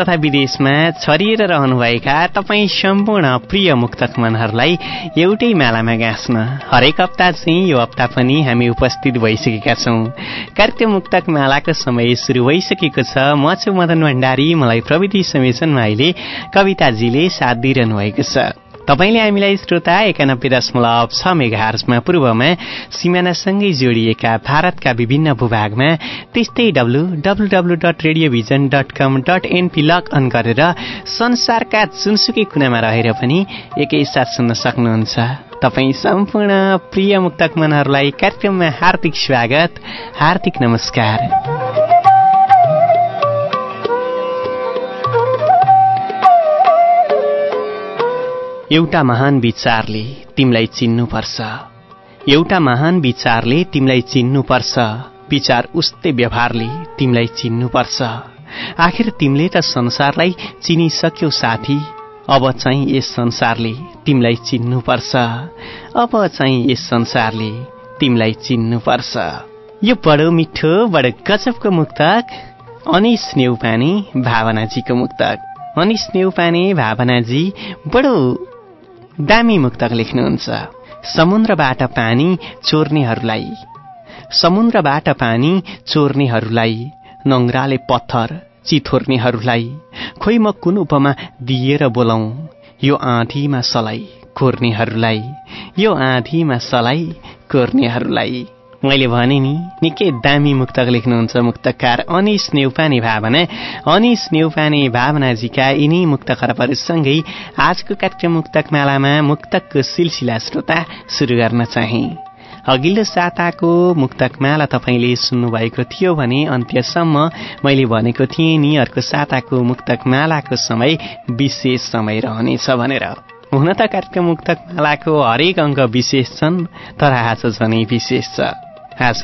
तथा विदेशमा छरिएर रहनुभएका तपाईँ सम्पूर्ण प्रिय मुक्तक मनहरूलाई एउटै मालामा गाँच्न हरेक हप्ता चाहिँ यो हप्ता पनि हामी उपस्थित भइसकेका छौँ। कार्यक्रम मुक्तक मालाको समय सुरु भइसकेको छ। म छु मदन भण्डारी। मलाई प्रविधि संयोजनमा अहिले कविताजीले साथ दिइरहनु भएको छ। तपाईँले हामीलाई श्रोता एकानब्बे दशमलव छ मेघार्समा पूर्वमा सिमानासँगै जोडिएका भारतका विभिन्न भूभागमा त्यस्तै W W W dot radiovision dot com dot NP log in गरेर संसारका जुनसुकै कुनामा रहेर पनि एकैसाथ सुन्न सक्नुहुन्छ। तपाईँ सम्पूर्ण प्रिय मुक्तक मनहरूलाई कार्यक्रममा हार्दिक स्वागत हार्दिक नमस्कार। एउटा महान विचारले तिमीलाई चिन्नुपर्छ। एउटा महान विचारले तिमीलाई चिन्नुपर्छ। विचार उस्तै व्यवहारले तिमीलाई चिन्नुपर्छ। आखिर तिमीले त संसारलाई चिनिसक्यौ साथी। अब चाहिँ यस संसारले तिमीलाई चिन्नुपर्छ। अब चाहिँ यस संसारले तिमीलाई चिन्नुपर्छ। यो बडो मिठो बडो गजबको मुक्तक। अनिस नेउपाने भावनाजीको मुक्तक। अनिस नेउपाने भावनाजी बडो दामी मुक्तक लेख्नुहुन्छ। समुद्रबाट पानी चोर्नेहरूलाई। समुद्रबाट पानी चोर्नेहरूलाई। नङ्ग्राले पत्थर चिथोर्नेहरूलाई। खोइ म कुन उपमा दिएर बोलाउँ यो आँधीमा सलाई कोर्नेहरूलाई। यो आँधीमा सलाई कोर्नेहरूलाई। मैले भने नि निकै दामी मुक्तक लेख्नुहुन्छ मुक्तकार अनिस नेउपाने भावना। अनिस नेउपाने भावनाजीका यिनै मुक्त खरबहरूसँगै आजको कार्यक्रम मुक्तक मालामा मुक्तकको सिलसिला श्रोता सुरु गर्न चाहे। अघिल्लो साताको मुक्तकमाला तपाईँले सुन्नुभएको थियो भने अन्त्यसम्म मैले भनेको थिएँ नि अर्को साताको मुक्तकमालाको समय विशेष समय रहनेछ भनेर। हुन त कार्यक्रम मुक्तकमालाको हरेक अङ्क विशेष छन् तर आज झनै विशेष छ। आज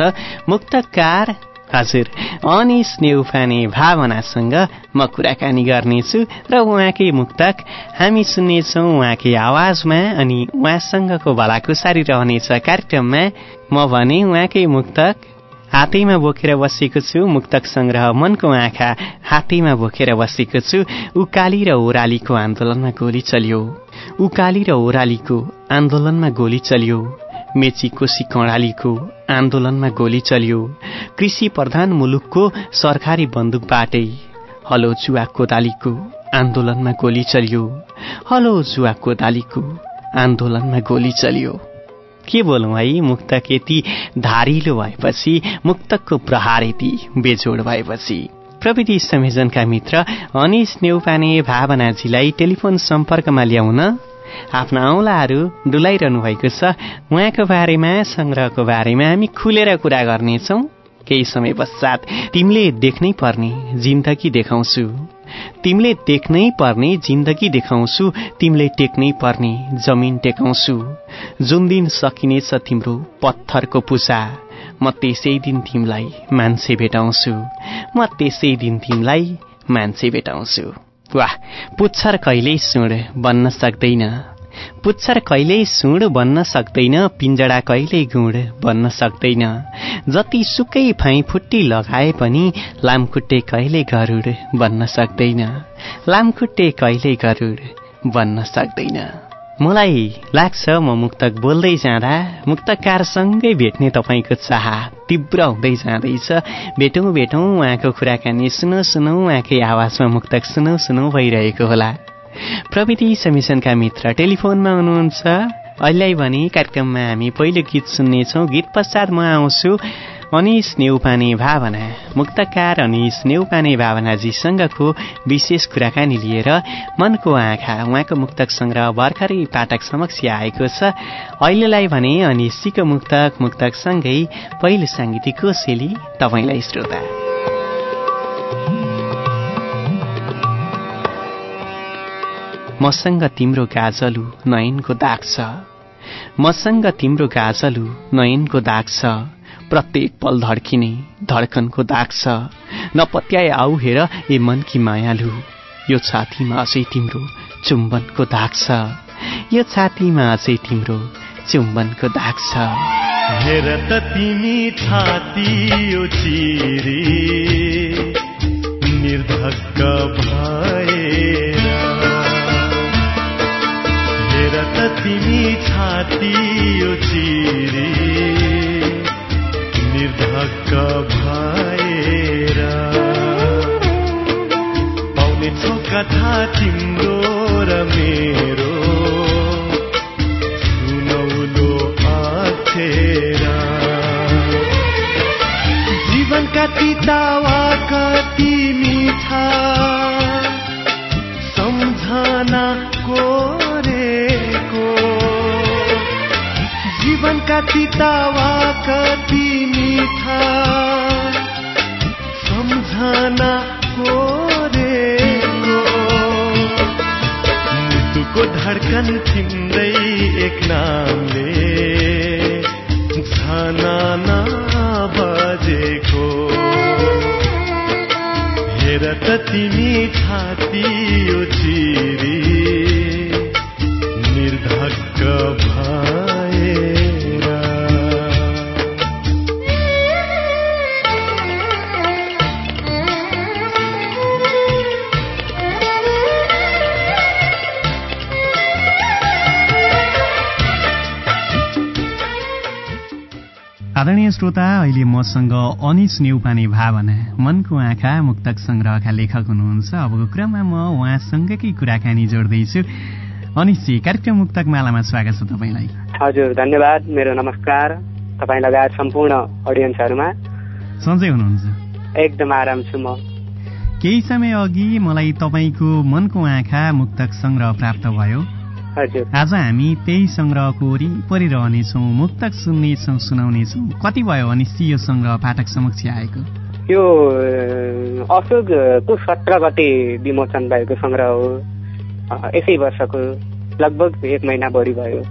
मुक्तकार हजुर अनिस नेउफाने भावनासँग म कुराकानी गर्नेछु र उहाँकै मुक्तक हामी सुन्नेछौँ उहाँकै आवाजमा अनि उहाँसँगको भलाकुसारी रहनेछ कार्यक्रममा म भने उहाँकै मुक्तक हातैमा बोकेर बसेको छु मुक्तक संग्रह मनको आँखा हातैमा बोकेर बसेको छु उकाली र ओरालीको आन्दोलनमा गोली चल्यो उकाली र ओरालीको आन्दोलनमा गोली चल्यो मेची कोशी कर्णालीको आन्दोलनमा गोली चल्यो। कृषि प्रधान मुलुकको सरकारी बन्दुकबाटै हलो जुवा कोदालीको आन्दोलनमा गोली चल्यो। हलो जुवा कोदालीको आन्दोलनमा गोली चल्यो। के बोलौँ है मुक्तक यति धारिलो भएपछि मुक्तकको प्रहार यति बेजोड भएपछि। प्रविधि संयोजनका मित्र अनिस नेउपाने भावनाजीलाई टेलिफोन सम्पर्कमा ल्याउन आफ्ना औँलाहरू डुलाइरहनु भएको छ उहाँको बारेमा सङ्ग्रहको बारेमा हामी खुलेर कुरा गर्नेछौँ। केही समय पश्चात तिमीले देख्नै पर्ने जिन्दगी देखाउँछु। तिमीले देख्नै पर्ने जिन्दगी देखाउँछु तिमीले टेक्नै पर्ने जमिन टेकाउँछु। जुन दिन सकिनेछ तिम्रो पत्थरको पूजा म त्यसै दिन तिमीलाई मान्छे भेटाउँछु। म त्यसै दिन तिमीलाई मान्छे भेटाउँछु। वाह पुच्छर कहिल्यै सुँड बन्न सक्दैन। पुच्छर कहिल्यै सुँड बन्न सक्दैन पिञ्जडा कहिल्यै गुँड बन्न सक्दैन। जति सुकै फुट्टी लगाए पनि लामखुट्टे कहिले गरुड बन्न सक्दैन। लामखुट्टे कहिले गरुड बन्न सक्दैन। मलाई लाग्छ म मुक्तक बोल्दै जाँदा मुक्तकारसँगै भेट्ने तपाईँको चाह तीव्र हुँदै जाँदैछ। भेटौँ भेटौँ उहाँको कुराकानी सुनौ सुनौ उहाँकै आवाजमा मुक्तक सुनौ सुनौ भइरहेको होला। प्रविधि समिशनका मित्र टेलिफोनमा हुनुहुन्छ। अहिले भने कार्यक्रममा हामी पहिलो गीत सुन्नेछौँ। गीत पश्चात म आउँछु। अनिस नेउपाने भावना। मुक्तकार अनिस नेउपाने भावनाजीसँगको विशेष कुराकानी लिएर मनको आँखा उहाँको मुक्तक सङ्ग्रह भर्खरै पाठक समक्ष आएको छ। अहिलेलाई भने अनिसजीको मुक्तक मुक्तकसँगै पहिलो साङ्गीतिक कोसेली तपाईँलाई श्रोता। मसँग तिम्रो गाजलु नयनको दाग छ। मसँग तिम्रो गाजलु नयनको दाग छ। प्रत्येक पल धड्किने धड्कनको दाग छ। नपत्याए आऊ हेर ए मनकी मायालु। यो छातीमा अझै तिम्रो चुम्बनको दाग छ। यो छातीमा अझै तिम्रो चुम्बनको दाग छ। हेर त तिमी छाती यो चिरी हेर त तिमी छाती यो चिरी। निर्धक्क भएर। पाउनेछौ कथा तिम्रो र मेरो। सुनौलो अक्षेर। जीवनका तितावा कति मिठा। सम्झना जीवनका तितावा कति मिठा सम्झना कोरेको मुटुको धड्कन थिम्दै एक नामले। झना बजेको। हेर त तिमी छाती यो चिरी निर्धक्क भए आदरणीय श्रोता अहिले मसँग अनिस नेउपाने भावना मनको आँखा मुक्तक सङ्ग्रहका लेखक हुनुहुन्छ। अबको क्रममा म उहाँसँगकै कुराकानी जोड्दैछु। अनिसजी कार्यक्रम मुक्तक मालामा स्वागत छ तपाईँलाई। हजुर धन्यवाद। मेरो नमस्कार। तपाईँ लगायत सम्पूर्ण अडियन्सहरूमा। सन्चै हुनुहुन्छ? एकदम आराम छु म। केही समय अघि मलाई तपाईँको मनको आँखा मुक्तक सङ्ग्रह प्राप्त भयो। आज हामी त्यही सङ्ग्रहको वरिपरि रहनेछौँ मुक्तक सुन्नेछौँ सुनाउनेछौँ। कति भयो अनिश्ची यो सङ्ग्रह पाठक समक्ष आएको? यो अ, असोजको सत्र गते विमोचन भएको सङ्ग्रह हो? यसै वर्षको लगभग एक महिना बढी भयो।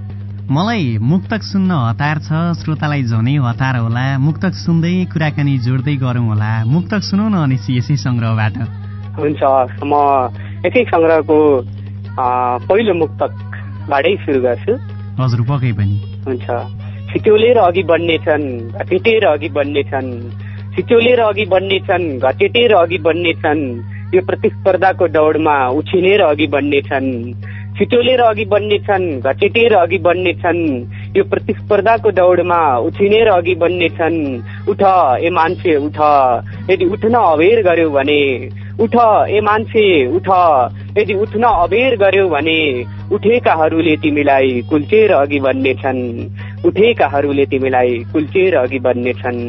मलाई मुक्तक सुन्न हतार छ श्रोतालाई झनै हतार होला। मुक्तक सुन्दै कुराकानी जोड्दै गरौँ होला। मुक्तक सुनौ न अनिश्ची यसै सङ्ग्रहबाट हुन्छ म यसै सङ्ग्रहको पहिलो मुक्तकबाटै सुरु गर्छु। हजुर पक्कै पनि। हुन्छ। छिचोलेर अघि बढ्नेछन् घटेटेर अघि बढ्नेछन् छिचोलेर अघि बढ्नेछन् घटेटेर अघि बढ्नेछन् यो प्रतिस्पर्धाको दौडमा उछिनेर अघि बढ्नेछन् छिटोलेर अघि बढ्नेछन् घटेटेर अघि बढ्नेछन् यो प्रतिस्पर्धाको दौडमा उछिनेर अघि बढ्नेछन् उठ ए मान्छे उठ। यदि उठ्न अबेर गर्यो भने उठ ए मान्छे उठ। यदि उठ्न अबेर गर्यो भने उठेकाहरूले तिमीलाई कुल्चेर अघि बढ्नेछन् उठेकाहरूले तिमीलाई कुल्चेर अघि बढ्नेछन्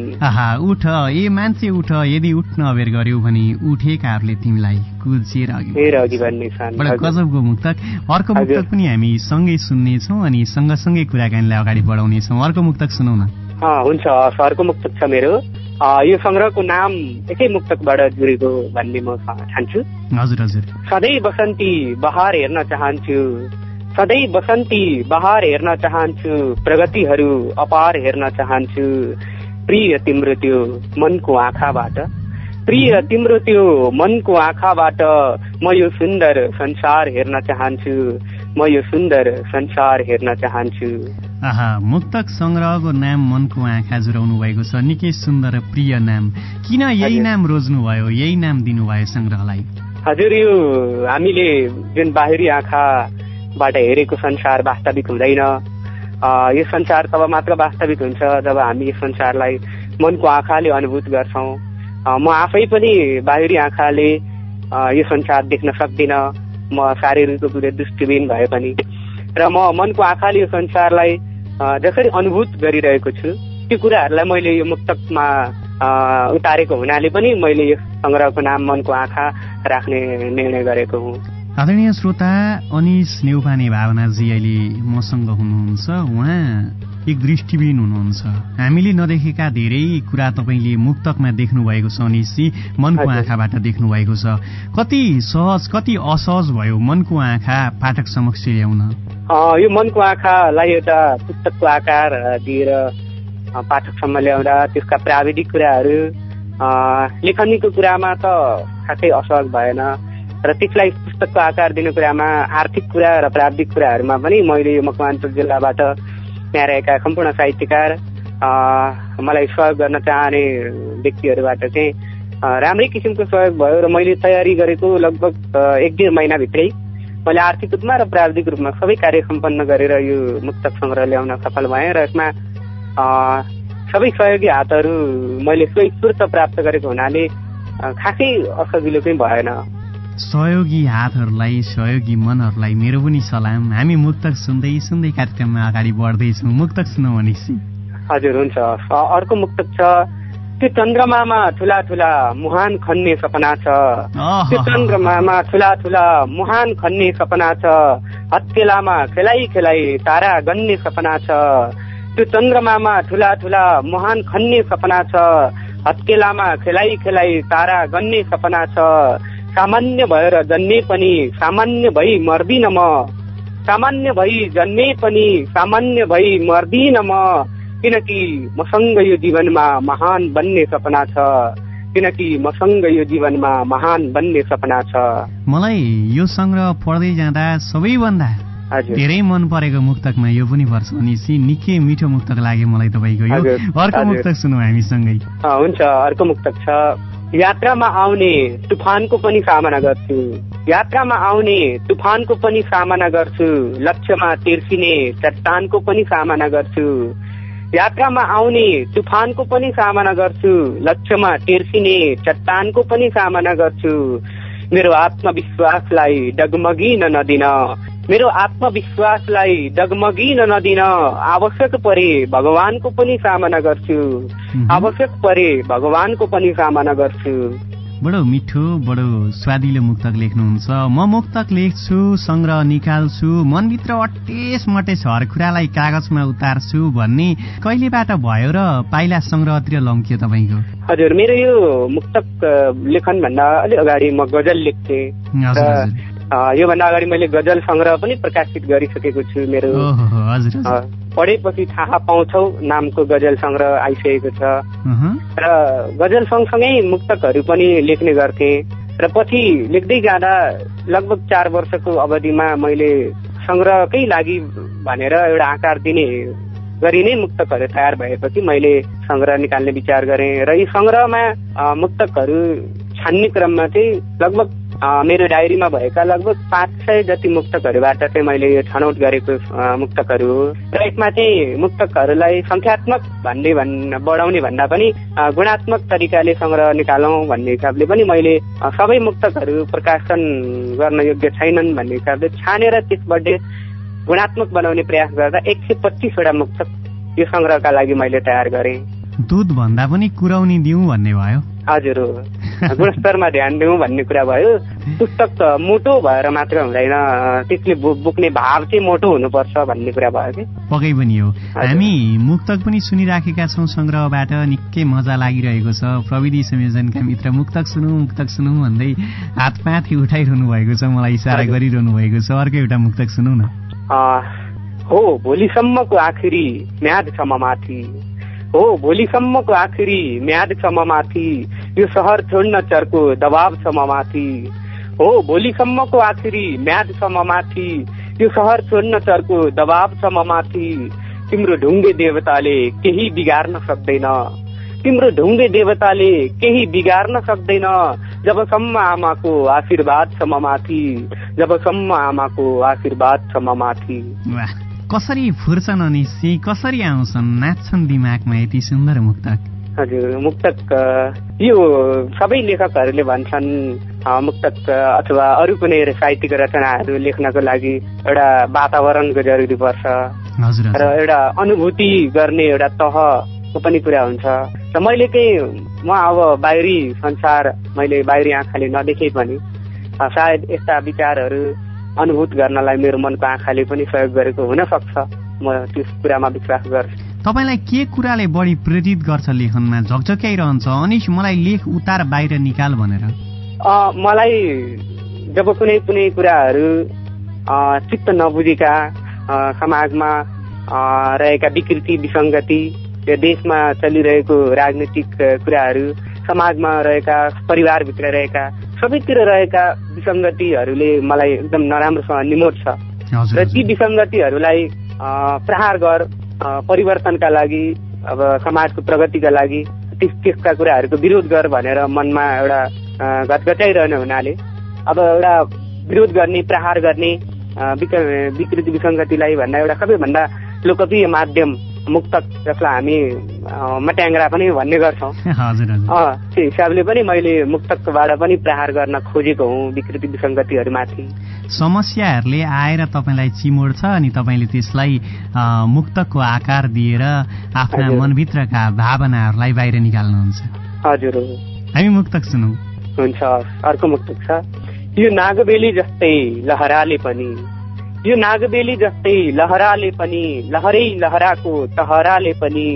उठ ए मान्छे उठ। यदि उठ्न अबेर गर्यौ भने उठेकाहरूले तिमीलाई कुल्चिएर अघि बढ्नेछन्। गजबको मुक्तक। अर्को। मुक्तक पनि हामी सँगै सुन्नेछौँ अनि सँगसँगै कुराकानीलाई अगाडि बढाउनेछौँ। अर्को मुक्तक सुनौ न। हुन्छ। सरको मुक्तक छ मेरो। यो सङ्ग्रहको नाम एकै मुक्तकबाट जुरेको भन्ने म ठान्छु। हजुर हजुर। सधैँ बसन्ती बहार हेर्न चाहन्छु। सधैँ बसन्ती बहार हेर्न चाहन्छु। प्रगतिहरू अपार हेर्न चाहन्छु। प्रिय तिम्रो त्यो मनको आँखाबाट। प्रिय तिम्रो त्यो मनको आँखाबाट म यो सुन्दर संसार हेर्न चाहन्छु। म यो सुन्दर संसार हेर्न चाहन्छु। आहा मुक्तक सङ्ग्रहको नाम मनको आँखा जुराउनु भएको छ। निकै सुन्दर प्रिय नाम। किन यही। नाम रोज्नुभयो यही नाम दिनुभयो सङ्ग्रहलाई हजुर यो हामीले जुन बाहिरी आँखाबाट हेरेको संसार वास्तविक हुँदैन। यो संसार तब मात्र वास्तविक हुन्छ जब हामी यस संसारलाई मनको आँखाले अनुभूत गर्छौँ। म आफै पनि बाहिरी आँखाले यो संसार देख्न सक्दिनँ। म शारीरिक रूपले दृष्टिविहीन भए पनि र म मनको आँखाले यो संसारलाई जसरी अनुभूत गरिरहेको छु त्यो कुराहरूलाई मैले यो मुक्तकमा उतारेको हुनाले पनि मैले यो सङ्ग्रहको नाम मनको आँखा राख्ने निर्णय गरेको हुँ। आदरणीय श्रोता अनिस नेउपाने भावनाजी अहिले मसँग हुनुहुन्छ। उहाँ एक दृष्टिबिन हुनुहुन्छ। हामीले नदेखेका धेरै कुरा तपाईँले मुक्तकमा देख्नु भएको छ अनिसजी मनको। आँखाबाट देख्नु भएको छ। कति सहज कति असहज भयो मनको आँखा पाठक समक्ष ल्याउन? यो मनको आँखालाई एउटा पुस्तकको आकार दिएर पाठकसम्म ल्याउँदा त्यसका प्राविधिक कुराहरू लेखनीको कुरामा त खासै असहज भएन र त्यसलाई पुस्तकको आकार दिने कुरामा आर्थिक कुरा र प्राविधिक कुराहरूमा पनि मैले यो मकवानपुर जिल्लाबाट त्यहाँ रहेका सम्पूर्ण साहित्यकार मलाई सहयोग गर्न चाहने व्यक्तिहरूबाट चाहिँ राम्रै किसिमको सहयोग भयो र मैले तयारी गरेको लगभग एक डेढ महिनाभित्रै मैले आर्थिक रूपमा र प्राविधिक रूपमा सबै कार्य सम्पन्न गरेर यो मुक्तक सङ्ग्रह ल्याउन सफल भएँ र यसमा सबै सहयोगी हातहरू मैले स्वस्फूर्त प्राप्त गरेको हुनाले खासै असजिलो चाहिँ भएन। सहयोगी हातहरूलाई सहयोगी मनहरूलाई मेरो पनि सलाम। हामी मुक्तक सुन्दै सुन्दै कार्यक्रममा अगाडि बढ्दैछौँ। मुक्तक सुनौ अनिसजी हजुर हुन्छ। अर्को मुक्तक छ। त्यो चन्द्रमामा ठुला ठुला मुहान खन्ने सपना छ। त्यो चन्द्रमामा ठुला ठुला मुहान खन्ने सपना छ। हत्केलामा खेलाइ खेलाइ तारा गन्ने सपना छ। त्यो चन्द्रमामा ठुला ठुला मुहान खन्ने सपना छ। हत्केलामा खेलाइ खेलाइ तारा गन्ने सपना छ। सामान्य भएर जन्मे पनि सामान्य भई मर्दिन म सामान्य भई जन्मे पनि सामान्य भई मर्दिन म किनकि मसँग यो जीवनमा महान बन्ने सपना छ। किनकि मसँग यो जीवनमा महान बन्ने सपना छ। मलाई यो सङ्ग्रह पढ्दै जाँदा सबैभन्दा धेरै मन परेको मुक्तकमा यो पनि पर्छ अनिसी निकै मिठो मुक्तक लाग्यो मलाई तपाईँको यो। अर्को। मुक्तक सुनौ हामीसँगै। हुन्छ। अर्को मुक्तक छ। यात्रामा आउने तुफानको पनि सामना गर्छु। यात्रामा आउने तुफानको पनि सामना गर्छु। लक्ष्यमा तिर्सिने चट्टानको पनि सामना गर्छु। यात्रामा आउने तुफानको पनि सामना गर्छु। लक्ष्यमा तिर्सिने चट्टानको पनि सामना गर्छु। मेरो आत्मविश्वासलाई डगमगिन नदिन। मेरो आत्मविश्वासलाई डगमगिन नदिन आवश्यक परे भगवानको पनि सामना गर्छु। आवश्यक परे भगवानको पनि सामना गर्छु। बडो मिठो बडो स्वादिलो मुक्तक लेख्नुहुन्छ। म मुक्तक लेख्छु सङ्ग्रह निकाल्छु मनभित्र अटेस मटेस हर कुरालाई कागजमा उतार्छु भन्ने कहिलेबाट भयो र पाइला सङ्ग्रहतिर लम्कियो तपाईँको? हजुर मेरो यो मुक्तक लेखनभन्दा अलिक अगाडि म गजल लेख्थेँ। योभन्दा अगाडि मैले गजल सङ्ग्रह पनि प्रकाशित गरिसकेको छु मेरो। पढेपछि थाहा पाउँछौ नामको गजल सङ्ग्रह आइसकेको छ। र गजल सँगसँगै मुक्तकहरू पनि लेख्ने गर्थे। र पछि लेख्दै जाँदा लगभग चार वर्षको अवधिमा मैले सङ्ग्रहकै लागि भनेर एउटा आकार दिने गरी नै मुक्तकहरू तयार भएपछि मैले सङ्ग्रह निकाल्ने विचार गरेँ। र यी सङ्ग्रहमा मुक्तकहरू छान्ने क्रममा चाहिँ लगभग मेरो डायरीमा भएका लगभग पाँच सय जति मुक्तकहरूबाट चाहिँ मैले यो छनौट गरेको मुक्तकहरू हो। र यसमा चाहिँ मुक्तकहरूलाई सङ्ख्यात्मक भन्ने भन् बढाउने भन्दा पनि गुणात्मक तरिकाले सङ्ग्रह निकालौँ भन्ने हिसाबले पनि मैले सबै मुक्तकहरू प्रकाशन गर्न योग्य छैनन् भन्ने हिसाबले छानेर त्यसबाट गुणात्मक बनाउने प्रयास गर्दा एक सय पच्चिसवटा मुक्तक यो सङ्ग्रहका लागि मैले तयार गरेँ। दुध भन्दा पनि कुराउनी दिउँ भन्ने भयो। हजुर। हो गुणस्तरमा ध्यान दिउँ भन्ने कुरा भयो। पुस्तक त मोटो भएर मात्र हुँदैन। त्यसले बोक्ने भाव चाहिँ मोटो हुनुपर्छ भन्ने कुरा भयो कि। पक्कै पनि हो। हामी मुक्तक पनि सुनिराखेका छौँ सङ्ग्रहबाट। निकै मजा लागिरहेको छ। प्रविधि संयोजनका मित्र मुक्तक सुनौ मुक्तक सुनौ भन्दै हात पाथी उठाइरहनु भएको छ। मलाई इसारा। गरिरहनु भएको छ। अर्को एउटा मुक्तक सुनौ न। हो। भोलिसम्मको आखिरी म्याद छ म माथि। हो भोलिसम्मको आखिरी म्याद छ म माथि यो सहर छोड्न चर्को दबाब छ म माथि हो भोलिसम्मको आखिरी म्याद छ म माथि यो सहर छोड्न चर्को दबाब छ म माथि तिम्रो ढुङ्गे देवताले केही बिगार्न सक्दैन। तिम्रो ढुङ्गे देवताले केही बिगार्न सक्दैन जबसम्म आमाको आशीर्वाद छ म माथि जबसम्म आमाको आशीर्वाद छ म माथि कसरी फुर्छन् अनि सी कसरी आउँछन् नाच्छन् दिमागमा यति सुन्दर मुक्तक? हजुर मुक्तक यो सबै लेखकहरूले भन्छन् मुक्तक अथवा अरू कुनै साहित्यिक रचनाहरू लेख्नको लागि एउटा वातावरणको जरुरी पर्छ। र एउटा अनुभूति गर्ने एउटा तह पनि कुरा हुन्छ। र मैले केही म अब बाहिरी संसार मैले बाहिरी आँखाले नदेखे पनि सायद यस्ता विचारहरू अनुभूत गर्नलाई मेरो मनको आँखाले पनि सहयोग गरेको हुन सक्छ म त्यस कुरामा विश्वास गर्छु। तपाईँलाई के कुराले बढी प्रेरित गर्छ लेखनमा? झकझक्याइरहन्छ। अनिस मलाई लेख उतार बाहिर निकाल भनेर। मलाई जब कुनै कुनै कुराहरू चित्त नबुझेका समाजमा रहेका विकृति विसङ्गति यो देशमा चलिरहेको राजनीतिक कुराहरू समाजमा रहेका परिवारभित्र रहेका सबैतिर रहेका विसङ्गतिहरूले मलाई एकदम नराम्रोसँग निमोट्छ हजुर र ती। विसङ्गतिहरूलाई प्रहार गर परिवर्तनका लागि अब समाजको प्रगतिका लागि त्यस त्यसका कुराहरूको विरोध गर भनेर मनमा एउटा घटघटाइरहने हुनाले अब एउटा विरोध गर्ने प्रहार गर्ने विकृति विसङ्गतिलाई भन्दा एउटा सबैभन्दा लोकप्रिय माध्यम मुक्तक जसलाई हामी मट्याङ्ग्रा पनि भन्ने गर्छौँ। त्यो हिसाबले पनि मैले मुक्तकबाट पनि प्रहार गर्न खोजेको हुँ विकृति विसङ्गतिहरूमाथि। समस्याहरूले आएर तपाईँलाई चिमोड्छ अनि तपाईँले त्यसलाई मुक्तकको आकार दिएर आफ्ना। मनभित्रका भावनाहरूलाई बाहिर निकाल्नुहुन्छ। हजुर। हामी मुक्तक सुनौ हुन्छ अर्को मुक्तक छ। यो नागबेली जस्तै लहराले पनि यो नागबेली जस्तै लहराले पनि लहरै लहराको टहराले पनि।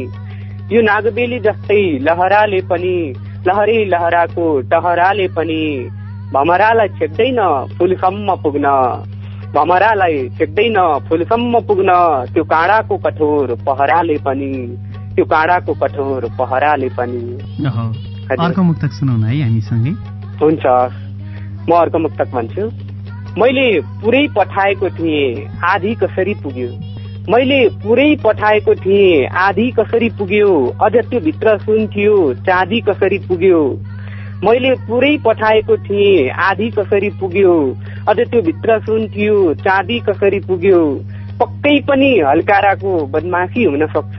यो नागबेली जस्तै लहराले पनि लहरै लहराको टहराले पनि। भमरालाई छेक्दैन फुलसम्म पुग्न। भमरालाई छेक्दैन फुलसम्म पुग्न। त्यो काँडाको कठोर पहराले पनि। त्यो काँडाको कठोर पहराले पनि। अर्को मुक्तक सुनौ न है हामीसँगै। हुन्छ। म अर्को मुक्तक भन्छु। मैले पुरै पठाएको थिएँ आधी कसरी पुग्यो? मैले पुरै पठाएको थिएँ आधी कसरी पुग्यो? अझ त्यो भित्र सुन्थ्यो चाँदी कसरी पुग्यो? मैले पुरै पठाएको थिएँ आधी कसरी पुग्यो? अझ त्यो भित्र सुन्थ्यो चाँदी कसरी पुग्यो? पक्कै पनि हल्काराको बदमासी हुन सक्छ।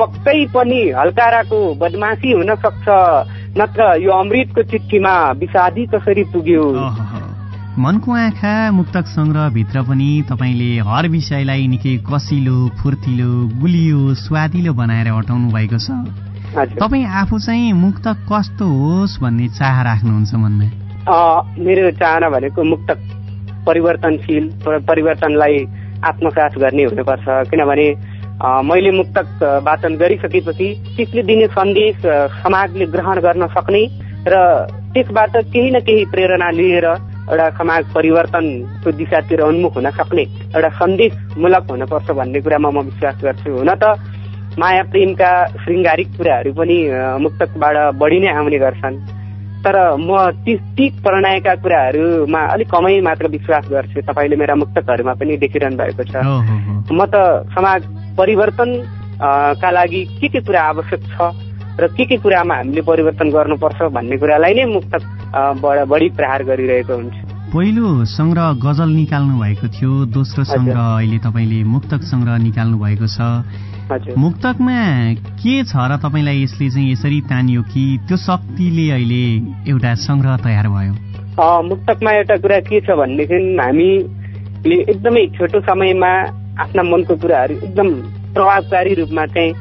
पक्कै पनि हल्काराको बदमासी हुन सक्छ। नत्र यो अमृतको चिठ्ठीमा विषादी कसरी पुग्यो। मनको आँखा मुक्तक सङ्ग्रहभित्र पनि तपाईँले हर विषयलाई निकै कसिलो फुर्तिलो गुलियो स्वादिलो बनाएर अटाउनु भएको छ। तपाईँ आफू चाहिँ मुक्तक कस्तो होस् भन्ने चाह राख्नुहुन्छ मनमा? मेरो चाहना भनेको मुक्तक परिवर्तनशील पर- परिवर्तनलाई आत्मसात गर्ने हुनुपर्छ। किनभने मैले मुक्तक वाचन गरिसकेपछि त्यसले दिने सन्देश समाजले ग्रहण गर्न सक्ने र त्यसबाट केही न केही प्रेरणा लिएर एउटा समाज परिवर्तनको दिशातिर उन्मुख हुन सक्ने एउटा सन्देशमूलक हुनपर्छ भन्ने कुरामा म विश्वास गर्छु। हुन त माया प्रेमका श्रृङ्गारिक कुराहरू पनि मुक्तकबाट बढी नै आउने गर्छन्। तर म ती ती प्रणयका कुराहरूमा अलिक कमै मात्र विश्वास गर्छु। तपाईँले मेरा मुक्तकहरूमा पनि देखिरहनु भएको छ। म त समाज परिवर्तन का लागि के के कुरा आवश्यक छ र के के कुरामा हामीले परिवर्तन गर्नुपर्छ भन्ने कुरालाई नै मुक्तक बढी प्रहार गरिरहेको हुन्छ। पहिलो सङ्ग्रह गजल निकाल्नु भएको थियो दोस्रो। सङ्ग्रह अहिले तपाईँले मुक्तक सङ्ग्रह निकाल्नु भएको छ। मुक्तकमा के छ र तपाईँलाई यसले चाहिँ यसरी तानियो कि त्यो शक्तिले अहिले एउटा सङ्ग्रह तयार भयो? मुक्तकमा एउटा कुरा के छ भनेदेखि हामीले एकदमै छोटो समयमा आफ्ना मनको कुराहरू एकदम प्रभावकारी रूपमा चाहिँ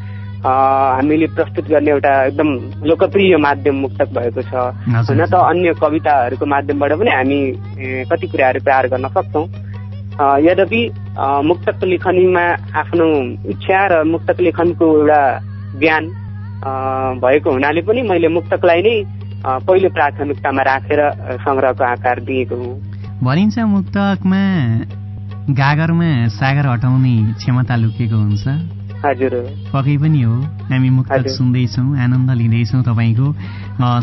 हामीले प्रस्तुत गर्ने एउटा एकदम लोकप्रिय माध्यम मुक्तक भएको छ। हुन त अन्य कविताहरूको माध्यमबाट पनि हामी कति कुराहरू प्रहार गर्न सक्छौँ। यद्यपि मुक्तक लेखनीमा आफ्नो इच्छा र मुक्तक लेखनको एउटा ज्ञान भएको हुनाले पनि मैले मुक्तकलाई नै पहिलो प्राथमिकतामा राखेर अ, सङ्ग्रहको आकार दिएको हुँ। भनिन्छ मुक्तकमा गागरमा सागर हटाउने क्षमता लुकेको हुन्छ। पक्कै पनि हो। हामी मुक्तक हजुर। सुन्दैछौँ आनन्द लिँदैछौँ तपाईँको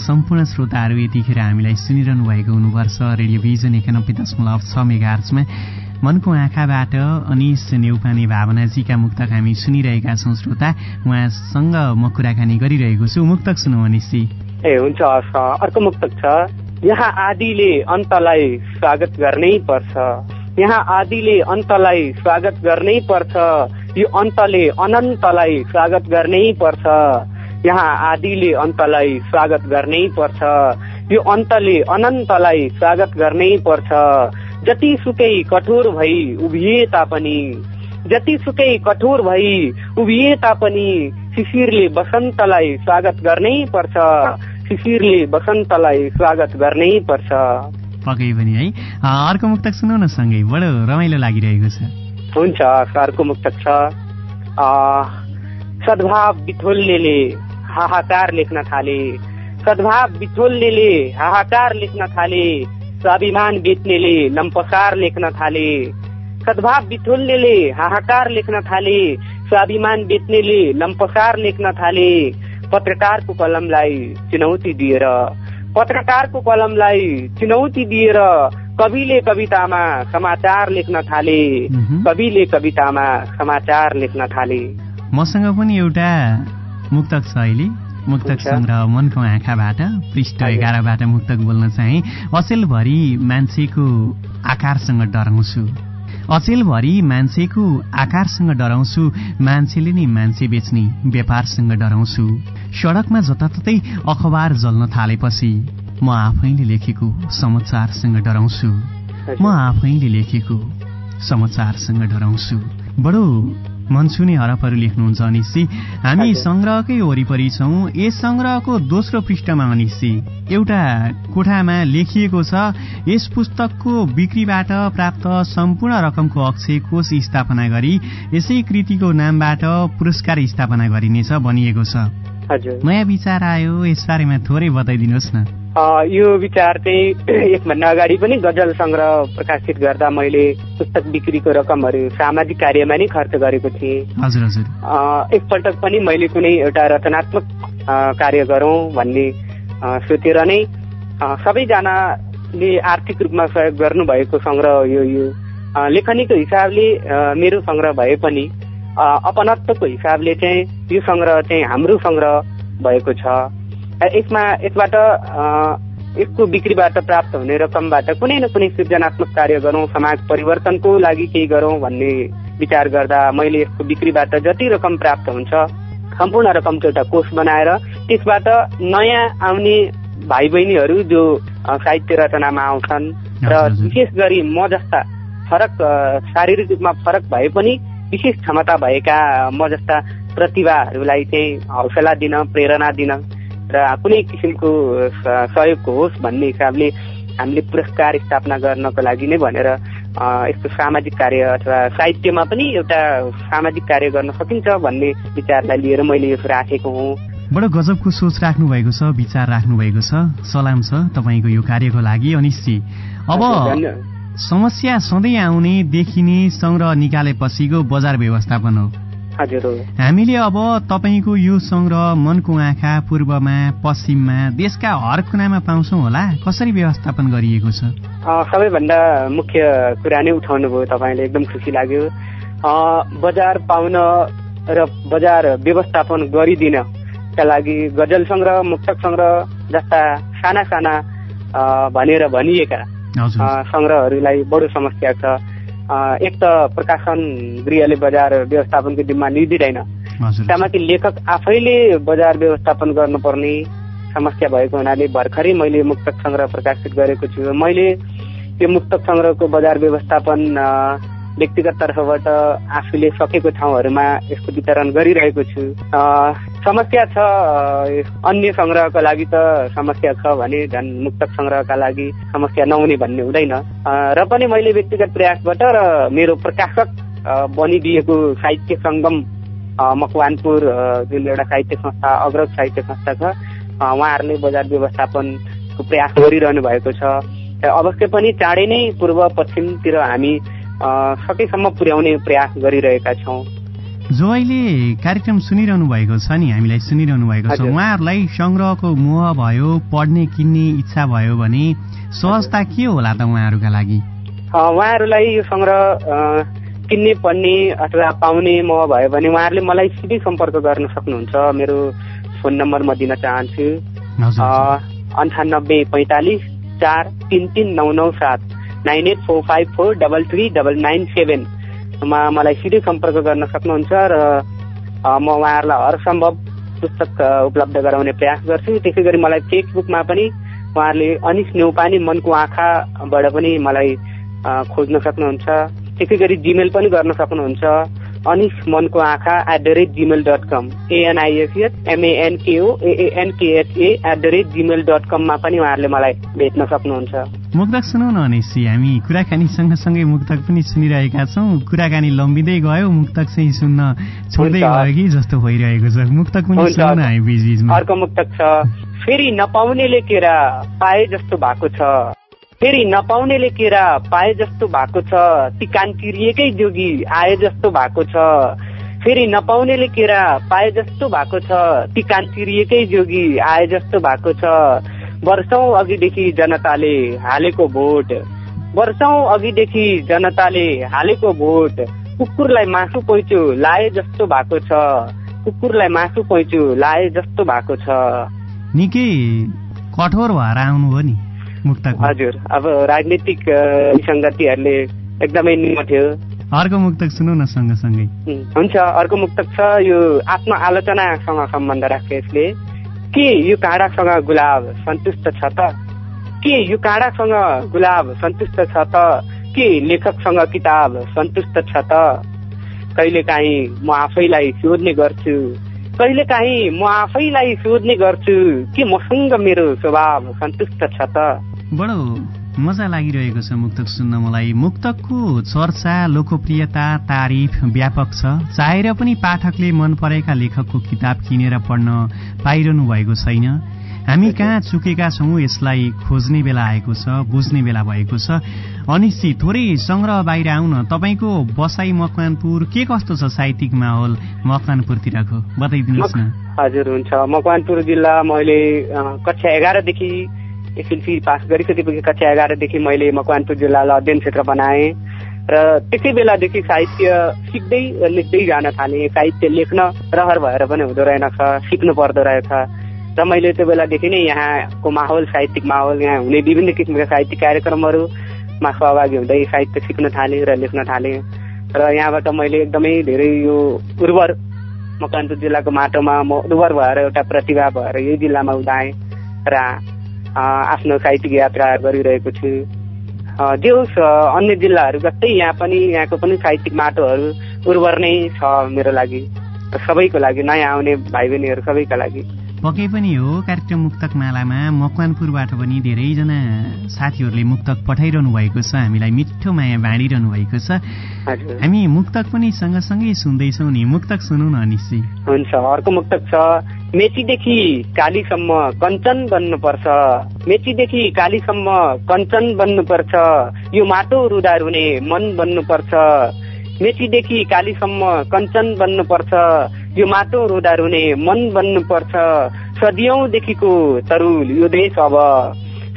सम्पूर्ण श्रोताहरू यतिखेर हामीलाई सुनिरहनु भएको हुनुपर्छ रेडियोभिजन एकानब्बे दशमलव छ मेगार्चमा मनको आँखाबाट अनिस नेउपाने भावनाजीका मुक्तक हामी सुनिरहेका छौँ। श्रोता उहाँसँग म कुराकानी गरिरहेको छु। मुक्तक सुनौ अनिसजी ए हुन्छ अर्को मुक्तक छ। यहाँ आदिले अन्तलाई स्वागत गर्नै पर्छ। यहाँ आदिले अन्तलाई स्वागत गर्नै पर्छ। यो अन्तले अनन्तलाई स्वागत गर्नै पर्छ। यहाँ आदिले अन्तलाई स्वागत गर्नै पर्छ। यो अन्तले अनन्तलाई स्वागत गर्नै पर्छ। जतिसुकै कठोर भई उभिए तापनि जतिसुकै कठोर भई उभिए तापनि शिशिरले वसन्तलाई स्वागत गर्नै पर्छ। शिशिरले वसन्तलाई स्वागत गर्नै पर्छ। पक्कै पनि है। अर्को मुक्तक सुनौ न सँगै। बडो रमाइलो लागिरहेको छ। हुन्छ अर्को मुक्तक छ। सद्भाव बिथोल्नेले हाहाकार लेख्न थाले। सद्भाव बिथोल्नेले हाहाकार लेख्न थाले। स्वाभिमान बेच्नेले लम्पसार लेख्न थाले। सद्भाव बिथोल्नेले हाहाकार लेख्न थाले। स्वाभिमान बेच्नेले लम्पसार लेख्न थाले। पत्रकारको कलमलाई चुनौती दिएर पत्रकारको कलमलाई चुनौती दिएर कविले कवितामा समाचार लेख्न थाले। कविले कवितामा समाचार लेख्न थाले। मसँग पनि एउटा मुक्तक छ अहिले। मुक्तक सङ्ग्रह मनको आँखाबाट पृष्ठ एघारबाट मुक्तक बोल्न चाहे। अचेलभरि मान्छेको आकारसँग डराउँछु। अचेलभरि मान्छेको आकारसँग डराउँछु। मान्छेले नै मान्छे बेच्ने व्यापारसँग डराउँछु। सडकमा जताततै अखबार जल्न थालेपछि म आफैले लेखेको समाचारसँग डराउँछु। म आफैले लेखेको समाचारसँग डराउँछु। बडो मनसुने हरफहरू लेख्नुहुन्छ अनिसी। हामी सङ्ग्रहकै वरिपरि छौँ। यस सङ्ग्रहको दोस्रो पृष्ठमा अनिसी। एउटा कोठामा लेखिएको छ यस पुस्तकको बिक्रीबाट प्राप्त सम्पूर्ण रकमको अक्षय कोष स्थापना गरी यसै कृतिको नामबाट पुरस्कार स्थापना गरिनेछ भनिएको छ। नयाँ विचार आयो। यसबारेमा थोरै बताइदिनुहोस् न। यो विचार चाहिँ यसभन्दा अगाडि पनि गजल सङ्ग्रह प्रकाशित गर्दा मैले पुस्तक बिक्रीको रकमहरू सामाजिक कार्यमा नै खर्च गरेको थिएँ। एकपल्ट पनि मैले कुनै एउटा रचनात्मक कार्य गरौँ भन्ने सोचेर नै सबैजनाले आर्थिक रूपमा सहयोग गर्नुभएको सङ्ग्रह यो यो। लेखनीको हिसाबले मेरो सङ्ग्रह भए पनि अपनत्वको हिसाबले चाहिँ यो सङ्ग्रह चाहिँ हाम्रो सङ्ग्रह भएको छ। यसमा यसबाट यसको बिक्रीबाट प्राप्त हुने रकमबाट कुनै न कुनै सृजनात्मक कार्य गरौँ समाज परिवर्तनको लागि केही गरौँ भन्ने विचार गर्दा मैले यसको बिक्रीबाट जति रकम प्राप्त हुन्छ सम्पूर्ण रकमको एउटा कोष बनाएर त्यसबाट नयाँ आउने भाइ बहिनीहरू जो साहित्य रचनामा आउँछन् र विशेष गरी म जस्ता फरक शारीरिक रूपमा फरक भए पनि विशेष क्षमता भएका म जस्ता प्रतिभाहरूलाई चाहिँ हौसला दिन प्रेरणा दिन र कुनै किसिमको सहयोगको होस् भन्ने हिसाबले हामीले पुरस्कार स्थापना गर्नको लागि नै भनेर यस्तो सामाजिक कार्य अथवा साहित्यमा पनि एउटा सामाजिक कार्य गर्न सकिन्छ भन्ने विचारलाई लिएर मैले यो राखेको हुँ। बडो गजबको सोच राख्नु भएको छ विचार राख्नु भएको छ। सलाम छ तपाईँको यो कार्यको लागि अनिश्ची अब समस्या सधैँ आउने देखिने सङ्ग्रह निकालेपछिको बजार व्यवस्थापन हो। हामीले अब तपाईँको यो सङ्ग्रह मनको आँखा पूर्वमा पश्चिममा देशका हर कुनामा पाउँछौ होला। कसरी व्यवस्थापन गरिएको छ? सबैभन्दा मुख्य कुरा नै उठाउनु भयो तपाईँले। एकदम खुसी लाग्यो। बजार पाउन र बजार व्यवस्थापन गरिदिनका लागि गजल सङ्ग्रह मुक्तक सङ्ग्रह जस्ता साना साना भनेर भनिएका सङ्ग्रहहरूलाई बडो समस्या छ। एक त प्रकाशन गृहले बजार व्यवस्थापनको जिम्मा लिइदिँदैन त्यहाँमाथि लेखक आफैले बजार व्यवस्थापन गर्नुपर्ने समस्या भएको हुनाले भर्खरै मैले मुक्तक सङ्ग्रह प्रकाशित गरेको छु। मैले त्यो मुक्तक सङ्ग्रहको बजार व्यवस्थापन व्यक्तिगत तर्फबाट आफूले सकेको ठाउँहरूमा यसको वितरण गरिरहेको छु। समस्या छ अन्य सङ्ग्रहको लागि त समस्या छ भने झन् मुक्तक सङ्ग्रहका लागि समस्या नहुने भन्ने हुँदैन। र पनि मैले व्यक्तिगत प्रयासबाट र मेरो प्रकाशक बनिदिएको साहित्य सङ्गम मकवानपुर जुन एउटा साहित्य संस्था अग्रज साहित्य संस्था छ उहाँहरूले बजार व्यवस्थापनको प्रयास गरिरहनु भएको छ। अवश्य पनि चाँडै नै पूर्व पश्चिमतिर हामी सकेसम्म पुर्याउने प्रयास गरिरहेका छौँ। जो अहिले कार्यक्रम सुनिरहनु भएको छ नि हामीलाई सुनिरहनु भएको छ। उहाँहरूलाई सङ्ग्रहको मोह भयो पढ्ने किन्ने इच्छा भयो भने सहजता के होला त उहाँहरूका लागि? उहाँहरूलाई यो सङ्ग्रह किन्ने पढ्ने अथवा पाउने मोह भयो भने उहाँहरूले मलाई सिधै सम्पर्क गर्न सक्नुहुन्छ। मेरो फोन नम्बर म दिन चाहन्छु। अन्ठानब्बे पैँतालिस चार तिन तिन नौ नौ सात nine eight four five four double three double nine सेभेनमा मलाई सिधै सम्पर्क गर्न सक्नुहुन्छ र म उहाँहरूलाई हरसम्भव पुस्तक उपलब्ध गराउने प्रयास गर्छु। त्यसै गरी मलाई फेसबुकमा पनि उहाँहरूले अनिस नेउपानी मनको आँखाबाट पनि मलाई खोज्न सक्नुहुन्छ। त्यसै गरी जिमेल पनि गर्न सक्नुहुन्छ। अनिस मनको आँखा at the rate Gmail dot com ANISS MNKO ANKHA at the rate Gmail dot कममा पनि उहाँहरूले मलाई भेट्न सक्नुहुन्छ मुक्तक सुनौ न अनिसी हामी कुराकानी सँगसँगै मुक्तक पनि सुनिरहेका छौँ। कुराकानी लम्बिँदै गयो मुक्तक चाहिँ सुन्न छोड्दै। गयो कि जस्तो भइरहेको छ। मुक्तक पनि। सुनौ न हामी बिच बिचमा अर्को मुक्तक छ। फेरि नपाउनेले केरा पाए जस्तो भएको छ। फेरि नपाउनेले केरा पाए जस्तो भएको छ ती कान तिरिएकै जोगी आए जस्तो भएको छ। फेरि नपाउनेले केरा पाए जस्तो भएको छ ती कान तिरिएकै जोगी आए जस्तो भएको छ। वर्षौं अघिदेखि जनताले हालेको भोट। वर्षौं अघिदेखि जनताले हालेको भोट। कुकुरलाई मासु पैँचो लाए जस्तो भएको छ। कुकुरलाई मासु पैँचो लाए जस्तो भएको छ। निकै कठोर भएर आउनुभयो नि। हजुर अब राजनीतिक विसङ्गतिहरूले एकदमै निमथ्यो अर्को मुक्तक सुनौ न सँगसँगै। हुन्छ अर्को मुक्तक छ यो आत्म आलोचनासँग सम्बन्ध राख्छ यसले। के यो काँडासँग गुलाब सन्तुष्ट छ त? के यो काँडासँग गुलाब सन्तुष्ट छ त? के लेखकसँग किताब सन्तुष्ट छ त? कहिलेकाहीँ म आफैलाई सोध्ने गर्छु। कहिलेकाहीँ म आफैलाई सोध्ने गर्छु के मसँग मेरो स्वभाव सन्तुष्ट छ त? बडो मजा लागिरहेको छ मुक्तक सुन्न मलाई। मुक्तकको चर्चा लोकप्रियता तारिफ व्यापक छ। चाहेर पनि पाठकले मन परेका लेखकको किताब किनेर पढ्न पाइरहनु भएको छैन। हामी कहाँ चुकेका छौँ यसलाई खोज्ने बेला आएको छ बुझ्ने बेला भएको छ। अनिश्चित थोरै सङ्ग्रह बाहिर आउन। तपाईँको बसाई मकवानपुर के कस्तो छ साहित्यिक माहौल मकवानपुरतिरको बताइदिनुहोस् न। हजुर हुन्छ। मकवानपुर जिल्ला मैले कक्षा एघारदेखि एसएलसी पास गरिसकेपछि कक्षा एघारदेखि मैले मकवानपुर जिल्लालाई अध्ययन क्षेत्र बनाएँ। र त्यसै बेलादेखि साहित्य सिक्दै लेख्दै जान थालेँ। साहित्य लेख्न रहर भएर पनि हुँदो रहेनछ सिक्नु पर्दो रहेछ। र मैले त्यो बेलादेखि नै यहाँको माहौल साहित्यिक माहौल यहाँ हुने विभिन्न किसिमका साहित्यिक कार्यक्रमहरूमा सहभागी हुँदै साहित्य सिक्न थालेँ र लेख्न थालेँ। र यहाँबाट मैले एकदमै धेरै यो उर्वर मकवानपुर जिल्लाको माटोमा म उर्वर भएर एउटा प्रतिभा भएर यही जिल्लामा उदाएँ। र आफ्नो साहित्यिक यात्रा गरिरहेको छु। जे होस् अन्य जिल्लाहरू जस्तै यहाँ पनि यहाँको पनि साहित्यिक माटोहरू उर्वर नै छ मेरो लागि। सबैको लागि नयाँ आउने भाइ बहिनीहरू सबैका लागि। पक्कै पनि हो कार्यक्रम मुक्तक मालामा मकवानपुरबाट पनि धेरैजना साथीहरूले मुक्तक पठाइरहनु भएको छ हामीलाई मिठो माया बाँडिरहनु भएको छ। हामी मुक्तक पनि सँगसँगै सुन्दैछौँ नि। मुक्तक सुनौ न निश्चय हुन्छ अर्को मुक्तक छ। मेचीदेखि कालीसम्म कञ्चन बन्नुपर्छ। मेचीदेखि कालीसम्म कञ्चन बन्नुपर्छ। यो माटो रुदा रुने मन बन्नुपर्छ। मेचीदेखि कालीसम्म कञ्चन बन्नुपर्छ। यो माटो रुदा रुने मन बन्नुपर्छ। सदियौँदेखिको तरुल यो देश अब।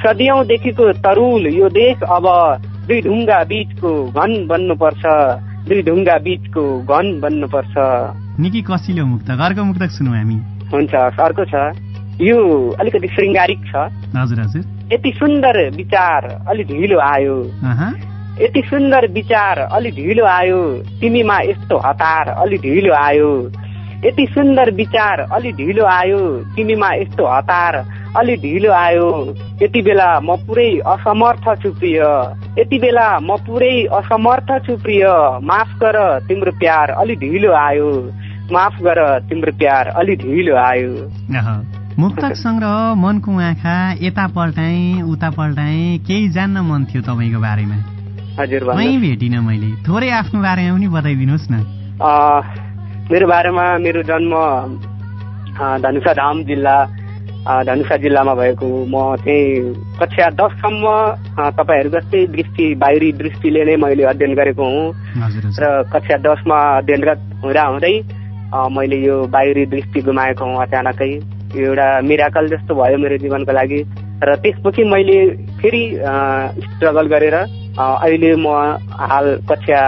सदियौँदेखिको तरुल यो देश अब। दुई ढुङ्गा बीचको घन बन्नुपर्छ। दुई ढुङ्गा बीचको घन बन्नुपर्छ। निकै कसिलो मुक्तक अर्को मुक्तक सुनौ हामी। हुन्छ अर्को छ। यो अलिकति श्रृङ्गारिक छ। हजुर हजुर। यति सुन्दर विचार अलि ढिलो आयो। यति सुन्दर विचार अलि ढिलो आयो। तिमीमा यस्तो हतार अलि ढिलो आयो। यति सुन्दर विचार अलि ढिलो आयो। तिमीमा यस्तो हतार अलि ढिलो आयो। यति बेला म पुरै असमर्थ छु प्रिय। यति बेला म पुरै असमर्थ छु प्रिय। माफ गर तिम्रो प्यार अलि ढिलो आयो। माफ गर तिम्रो प्यार अलि ढिलो आयो। मुक्तक सङ्ग्रह मनको आँखा यता पल्टाएँ उता पल्टाएँ केही जान्न मन थियो तपाईँको बारेमा। भेटिनँ मैले। थोरै आफ्नो बारेमा पनि बताइदिनुहोस् न। मेरो बारेमा मेरो जन्म धनुषा धाम जिल्ला धनुषा जिल्लामा भएको। म चाहिँ कक्षा दससम्म तपाईँहरू जस्तै दृष्टि बाहिरी दृष्टिले नै मैले अध्ययन गरेको हुँ। र कक्षा दसमा अध्ययनरत हुँदा हुँदै मैले यो बाहिरी दृष्टि गुमाएको हुँ अचानकै। यो एउटा मिराकल जस्तो भयो मेरो जीवनको लागि। र त्यसपछि मैले फेरि स्ट्रगल गरेर अहिले म हाल कक्षा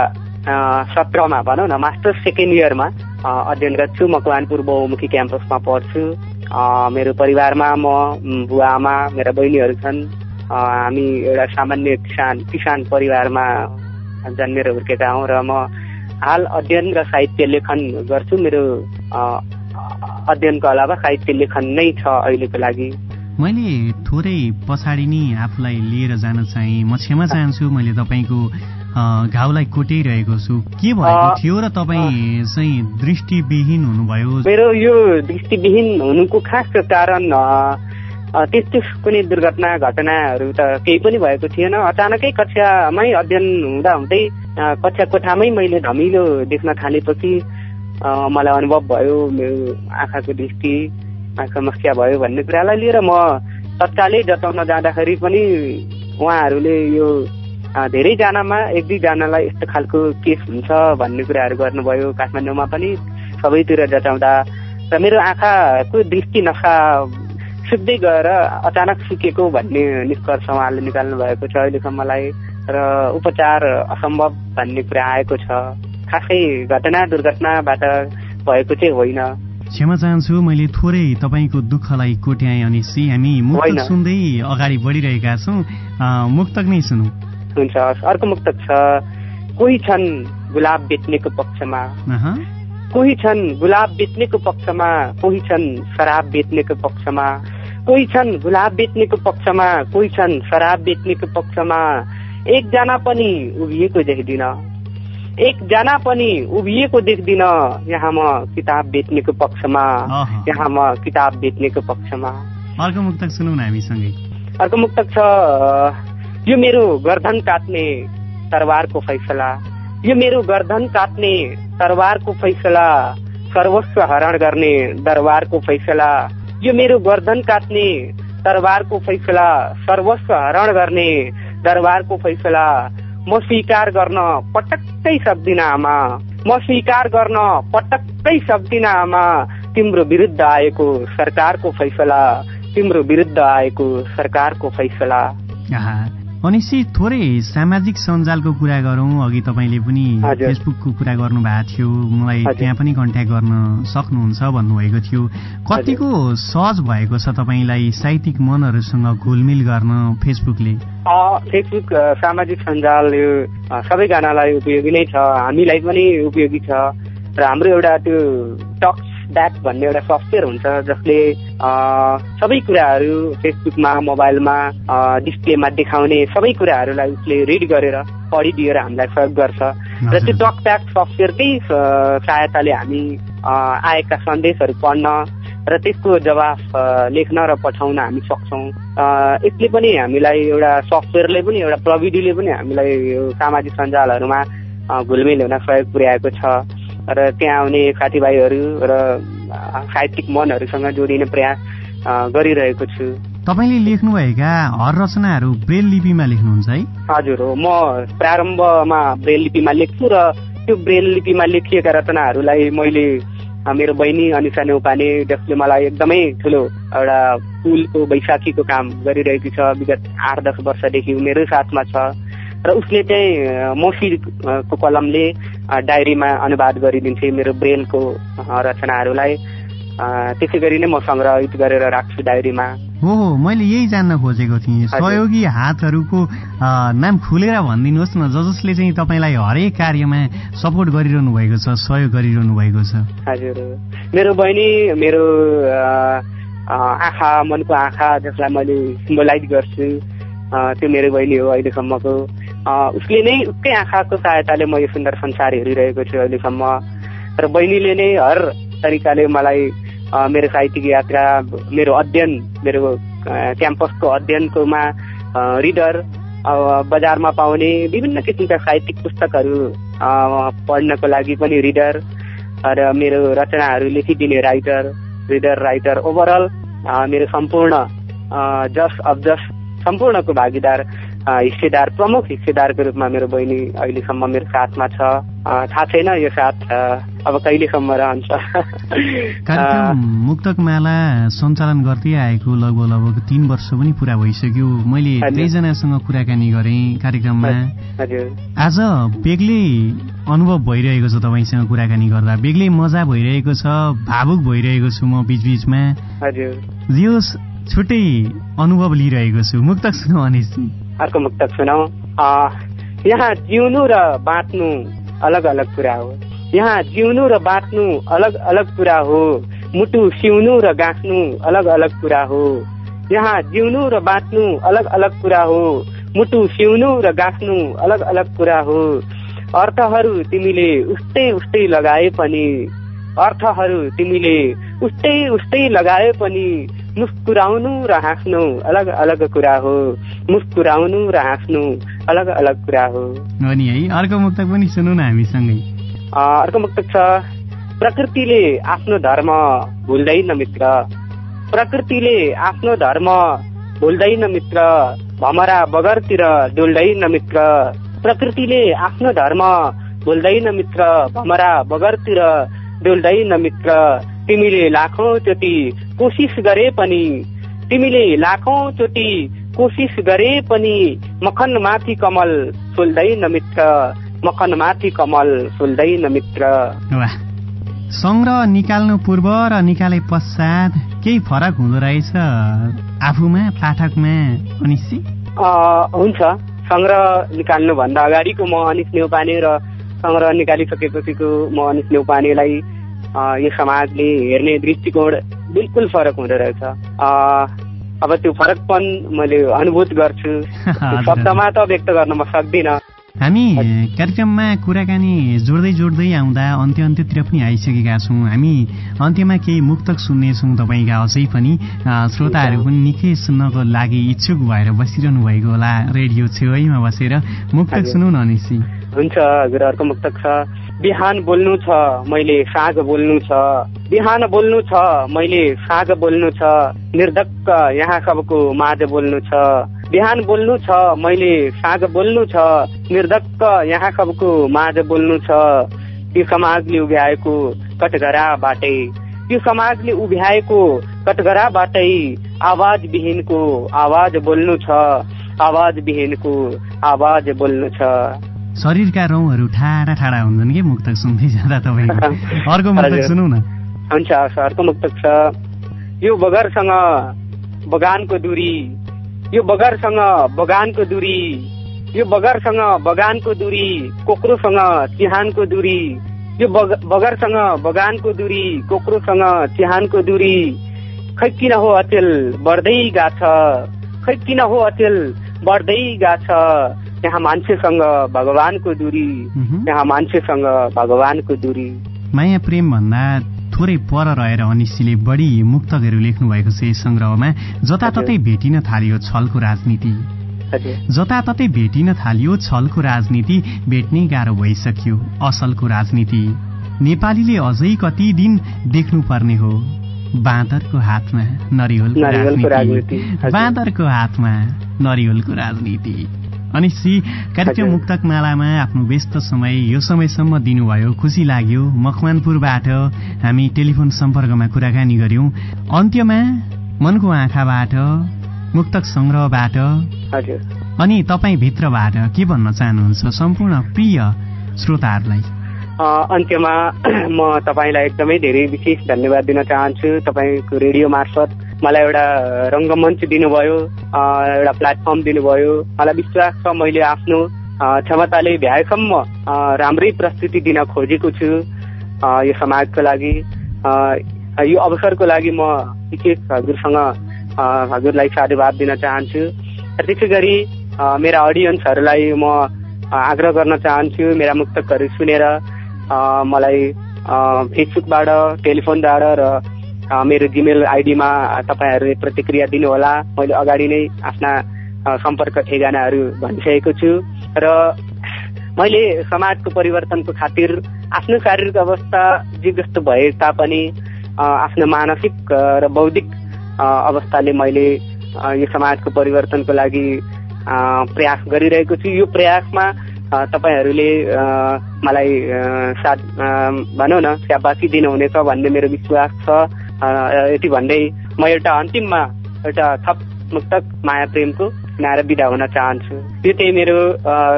सत्रमा भनौँ न मास्टर्स सेकेन्ड इयरमा अध्ययनरत छु मकवानपुर बहुमुखी क्याम्पसमा पढ्छु। मेरो परिवारमा म म, बुवा आमा मेरा बहिनीहरू छन्। हामी एउटा सामान्य किसान किसान परिवारमा जन्मेर हुर्केका हौँ र म हाल अध्ययन र साहित्य लेखन गर्छु। मेरो अध्ययनको अलावा साहित्य लेखन नै छ अहिलेको लागि। मैले थोरै पछाडि नै आफूलाई लिएर जान चाहेँ म क्षमा चाहन्छु मैले तपाईँको घाउलाई कोटिरहेको छु। के भएको थियो र तपाईँ चाहिँ दृष्टिविहीन हुनुभयो? मेरो यो दृष्टिविहीन हुनुको खास कारण त्यस्तो कुनै दुर्घटना घटनाहरू त केही पनि भएको थिएन। अचानकै कक्षामै अध्ययन हुँदा हुँदै कक्षा कोठामै मैले धमिलो देख्न थालेपछि मलाई अनुभव भयो मेरो आँखाको दृष्टि। समस्या भयो भन्ने कुरालाई लिएर म तत्कालै जताउन जाँदाखेरि पनि उहाँहरूले यो धेरैजनामा एक दुईजनालाई यस्तो खालको केस हुन्छ भन्ने कुराहरू गर्नुभयो। काठमाडौँमा पनि सबैतिर जताउँदा। र मेरो आँखाको दृष्टि नखा सुक्दै गएर अचानक सुकेको भन्ने निष्कर्ष उहाँले निकाल्नु भएको छ अहिलेसम्मलाई र उपचार असम्भव भन्ने कुरा आएको छ। खासै घटना दुर्घटनाबाट भएको चाहिँ होइन। क्षमा चाहन्छु मैले थोरै तपाईँको दुःखलाई कोट्याएँ अनिसी हामी मुक्तक। सुन्दै अगाडि बढिरहेका छौँ। मुक्तक नै सुनौ। हुन्छ अर्को मुक्तक छ कोही छन् गुलाब बेच्नेको पक्षमा। कोही छन् गुलाब बेच्नेको पक्षमा? कोही छन् शराब बेच्नेको पक्षमा? कोही छन् गुलाब बेच्नेको पक्षमा? कोही छन् शराब बेच्नेको पक्षमा? एकजना पनि उभिएको देख्दिन। एकजना पनि उभिएको देख्दिन यहाँ म किताब बेच्नेको पक्षमा। यहाँ म किताब बेच्नेको पक्षमा। अर्को मुक्तक सुनौ न हामीसँगै। अर्को मुक्तक छ यो मेरो गर्दन काट्ने तरवारको फैसला। यो मेरो गर्दन काट्ने तरवारको फैसला सर्वस्व हरण गर्ने दरबारको फैसला। यो मेरो गर्दन काट्ने तरवारको फैसला सर्वस्व हरण गर्ने दरबारको फैसला। म स्वीकार गर्न पटक्कै सक्दिनँ आमा। म स्वीकार गर्न पटक्कै सक्दिनँ आमा। तिम्रो विरुद्ध आएको सरकारको फैसला तिम्रो विरुद्ध आएको सरकारको फैसला। अनिसी थोरै सामाजिक सञ्जालको कुरा गरौँ। अघि तपाईँले पनि। फेसबुकको कुरा गर्नु भएको थियो। मलाई। त्यहाँ पनि कन्ट्याक्ट गर्न सक्नुहुन्छ भन्नुभएको थियो। कतिको सहज भएको छ तपाईँलाई साहित्यिक मनहरूसँग घुलमिल गर्न फेसबुकले फेसबुक सामाजिक सञ्जाल यो सबैजनालाई उपयोगी नै छ। हामीलाई पनि उपयोगी छ। र हाम्रो एउटा त्यो टक्स द्याट भन्ने एउटा सफ्टवेयर हुन्छ जसले सबै कुराहरू फेसबुकमा मोबाइलमा डिस्प्लेमा देखाउने सबै कुराहरूलाई उसले रिड गरेर पढिदिएर हामीलाई सहयोग गर्छ। र त्यो ट्याक सफ्टवेयरकै सहायताले हामी आएका सन्देशहरू पढ्न र त्यसको जवाफ लेख्न र पठाउन हामी सक्छौँ। यसले पनि हामीलाई एउटा सफ्टवेयरले पनि एउटा प्रविधिले पनि हामीलाई यो सामाजिक सञ्जालहरूमा घुलमिल हुन सहयोग पुर्याएको छ। र त्यहाँ आउने साथीभाइहरू र साहित्यिक मनहरूसँग जोडिने प्रयास गरिरहेको छु। तपाईँले लेख्नुभएका हर रचनाहरू ब्रेल लिपिमा लेख्नुहुन्छ है? हजुर हो। म प्रारम्भमा ब्रेल लिपिमा लेख्छु र त्यो ब्रेल लिपिमा लेखिएका रचनाहरूलाई मैले मेरो बहिनी अनिसा नेउपाने जसले मलाई एकदमै ठुलो एउटा पुलको बैशाखीको काम गरिरहेकी छ। विगत आठ दस वर्षदेखि मेरै साथमा छ। र उसले चाहिँ मौसीको कलमले डायरीमा अनुवाद गरिदिन्थे मेरो ब्रेलको रचनाहरूलाई। त्यसै गरी नै म सङ्ग्रहित गरेर राख्छु डायरीमा। हो मैले यही जान्न खोजेको थिएँ। सहयोगी हातहरूको नाम खुलेर भनिदिनुहोस् न ज जसले चाहिँ तपाईँलाई हरेक कार्यमा सपोर्ट गरिरहनु भएको छ सहयोग गरिरहनु भएको छ। हजुर। मेरो बहिनी मेरो आँखा मनको आँखा जसलाई मैले सिम्बलाइज गर्छु त्यो मेरो बहिनी हो अहिलेसम्मको। उसले नै उसकै आँखाको सहायताले म यो सुन्दर संसार हेरिरहेको छु अहिलेसम्म। र बहिनीले नै हर तरिकाले मलाई मेरो साहित्यिक यात्रा मेरो अध्ययन मेरो क्याम्पसको अध्ययनकोमा रिडर बजारमा पाउने विभिन्न किसिमका साहित्यिक पुस्तकहरू पढ्नको लागि पनि रिडर र मेरो रचनाहरू लेखिदिने राइटर रिडर राइटर ओभरअल मेरो सम्पूर्ण जस अफ जस सम्पूर्णको भागीदार हिस्सेदार प्रमुख हिस्सेदारको रूपमा मेरो बहिनी अहिलेसम्म मेरो साथमा छ। थाहा छैन यो साथ अब कहिलेसम्म रहन्छ। मुक्तक माला सञ्चालन गर्दै आएको लगभग लगभग तीन वर्ष पनि पुरा भइसक्यो। मैले। धेरैजनासँग कुराकानी गरेँ कार्यक्रममा। आज बेग्लै अनुभव भइरहेको छ तपाईँसँग कुराकानी गर्दा। बेग्लै मजा भइरहेको छ भावुक भइरहेको छु म बिचबिचमा। हजुर। यो छुट्टै अनुभव लिइरहेको छु। मुक्तक सुनौ अर्को मुक्तक सुनाऊ। अ, यहाँ जिउनु र बाँच्नु अलग अलग कुरा हो। यहाँ जिउनु र बाँच्नु अलग अलग कुरा हो। मुटु सिउनु र गाँच्नु अलग अलग कुरा हो। यहाँ जिउनु र बाँच्नु अलग अलग कुरा हो। मुटु सिउनु र गाँच्नु अलग अलग कुरा हो। अर्थहरू तिमीले उस्तै उस्तै लगाए पनि अर्थहरू तिमीले उस्तै उस्तै लगाए पनि मुस्कुराउनु र हाँस्नु। अलग अलग कुरा हो। मुस्कुराउनु र हाँस्नु। अलग अलग कुरा हो। हो नि है अर्को मुक्तक पनि सुनौ न हामीसँगै। अर्को मुक्तक छ प्रकृतिले आफ्नो धर्म भुल्दैन मित्र। प्रकृतिले आफ्नो धर्म भुल्दैन मित्र। भमरा बगरतिर डुल्दैन मित्र। प्रकृतिले आफ्नो धर्म भुल्दैन मित्र। भमरा बगरतिर डुल्दैन मित्र। तिमीले लाखौँ चोटि कोसिस गरे पनि तिमीले लाखौँ चोटि कोसिस गरे पनि मखन माथि कमल फुल्दैन मित्र मखन माथि कमल फुल्दैन मित्र। वाह। सङ्ग्रह निकाल्नु पूर्व र निकाले पश्चात केही फरक हुँदो रहेछ आफूमा पाठकमा अनिश्ची हुन्छ। सङ्ग्रह निकाल्नुभन्दा अगाडिको म अनिस नेउपाने र सङ्ग्रह निकालिसकेपछिको म अनिस नेउपानेलाई यो समाजले हेर्ने दृष्टिकोण बिल्कुल फरक हुँदो रहेछ अब त्यो फरकपन मैले अनुभूत गर्छु शब्दमा त व्यक्त गर्न म सक्दिनँ हामी कार्यक्रममा कुराकानी जोड्दै जोड्दै आउँदा अन्त्य अन्त्यतिर पनि आइसकेका छौँ। हामी अन्त्यमा केही मुक्तक सुन्नेछौँ तपाईँका अझै पनि। श्रोताहरू पनि निकै सुन्नको लागि इच्छुक भएर बसिरहनु भएको होला। रेडियो छेउमा बसेर मुक्तक सुनौ न हुन्छ हजुर अर्को मुक्तक छ। बिहान बोल्नु छ मैले साँझ बोल्नु छ। बिहान बोल्नु छ मैले साँझ बोल्नु छ। निर्धक्क यहाँ सबको माझ बोल्नु छ। बिहान बोल्नु छ मैले साँझ बोल्नु छ। निर्धक्क यहाँ सबको माझ बोल्नु छ। यो समाजले उभ्याएको कटघराबाटै यो समाजले उभ्याएको कटघराबाटै आवाज विहीनको आवाज बोल्नु छ। आवाज विहीनको आवाज बोल्नु छ। शरीरका रौँहरू ठाडा ठाडा हुन्छन् कि मुक्तक सुन्दै जाँदा तपाईँ? अर्को मुक्तक सुनौ न। हुन्छ अर्को मुक्तक छ। यो बगरसँग बगानको दूरी यो बगरसँग बगानको दूरी यो बगरसँग बगानको दूरी कोक्रोसँग चिहानको दूरी यो बगरसँग बगानको दूरी कोक्रोसँग चिहानको दूरी। खै किन हो अचेल बढ्दै गाछ खै किन हो अचेल बढ्दै गाछ यहाँ मान्छेसँग भगवानको दूरी यहाँ मान्छेसँग भगवानको दूरी। माया प्रेम भन्दा थोरै पर रहेर अनिसीले बढी मुक्तकहरू लेख्नु भएको छ यस सङ्ग्रहमा। जताततै भेटिन थालियो छलको राजनीति। जताततै भेटिन थालियो छलको राजनीति भेट्नै गाह्रो भइसक्यो असलको राजनीति। नेपालीले अझै कति दिन देख्नु पर्ने हो? बाँदरको हातमा नरिवलको राजनीति। बाँदरको हातमा नरिवलको राजनीति। अनि सी कार्यक्रम मुक्तक मालामा आफ्नो व्यस्त समय यो समयसम्म दिनुभयो। खुसी लाग्यो। मकवानपुरबाट हामी टेलिफोन सम्पर्कमा कुराकानी गर्यौं अन्त्यमा मनको आँखाबाट मुक्तक संग्रहबाट अनि तपाईँ भित्रबाट के भन्न चाहनुहुन्छ सम्पूर्ण प्रिय श्रोताहरूलाई? अन्त्यमा म तपाईँलाई एकदमै धेरै विशेष धन्यवाद दिन चाहन्छु। तपाईँको रेडियो मार्फत मलाई एउटा रङ्गमञ्च दिनुभयो एउटा प्लेटफर्म दिनुभयो। मलाई विश्वास छ मैले आफ्नो क्षमताले भ्याएसम्म राम्रै प्रस्तुति दिन खोजेको छु यो समाजको लागि। यो अवसरको लागि म विशेष हजुरसँग हजुरलाई साधुवाद दिन चाहन्छु। र त्यसै गरी मेरा अडियन्सहरूलाई म आग्रह गर्न चाहन्छु मेरा मुक्तकहरू सुनेर मलाई फेसबुकबाट टेलिफोनबाट र मेरो जिमेल आइडीमा तपाईँहरूले प्रतिक्रिया दिनुहोला। मैले अगाडि नै आफ्ना सम्पर्क ठेगानाहरू भनिसकेको छु। र मैले समाजको परिवर्तनको खातिर आफ्नो शारीरिक अवस्था जे जस्तो भए तापनि आफ्नो मानसिक र बौद्धिक अवस्थाले मैले यो समाजको परिवर्तनको लागि प्रयास गरिरहेको छु। यो प्रयासमा तपाईँहरूले मलाई साथ भनौँ न स्याबासी दिनुहुनेछ भन्ने मेरो विश्वास छ। यति भन्दै म एउटा अन्तिममा एउटा थप मुक्तक माया प्रेमको सुनाएर बिदा हुन चाहन्छु। यो चाहिँ मेरो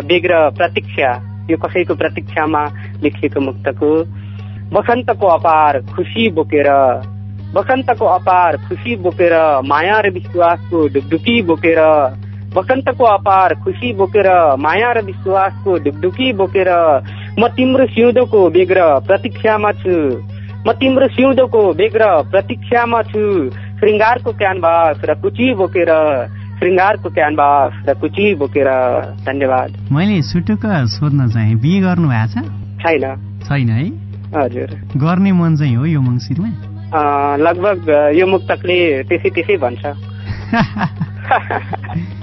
बेग्र प्रतीक्षा यो कसैको प्रतीक्षामा लेखिएको मुक्तक हो। वसन्तको अपार खुसी बोकेर वसन्तको अपार खुसी बोकेर माया र विश्वासको ढुकढुकी बोकेर वसन्तको अपार खुसी बोकेर माया र विश्वासको ढुकढुकी बोकेर म तिम्रो सिउँदोको बेग्र प्रतीक्षामा छु म तिम्रो सिउँदोको बेग्र प्रतीक्षामा छु श्रृङ्गारको क्यानभास र कुची बोकेर श्रृङ्गारको क्यानभास र कुची बोकेर धन्यवाद मैले सुटुक्क सोध्न चाहेँ बिहे गर्नु भएको छ छैन छैन है हजुर गर्ने मन चाहिँ हो यो मङ्सिरमा लगभग यो मुक्तकले त्यसै त्यसै भन्छ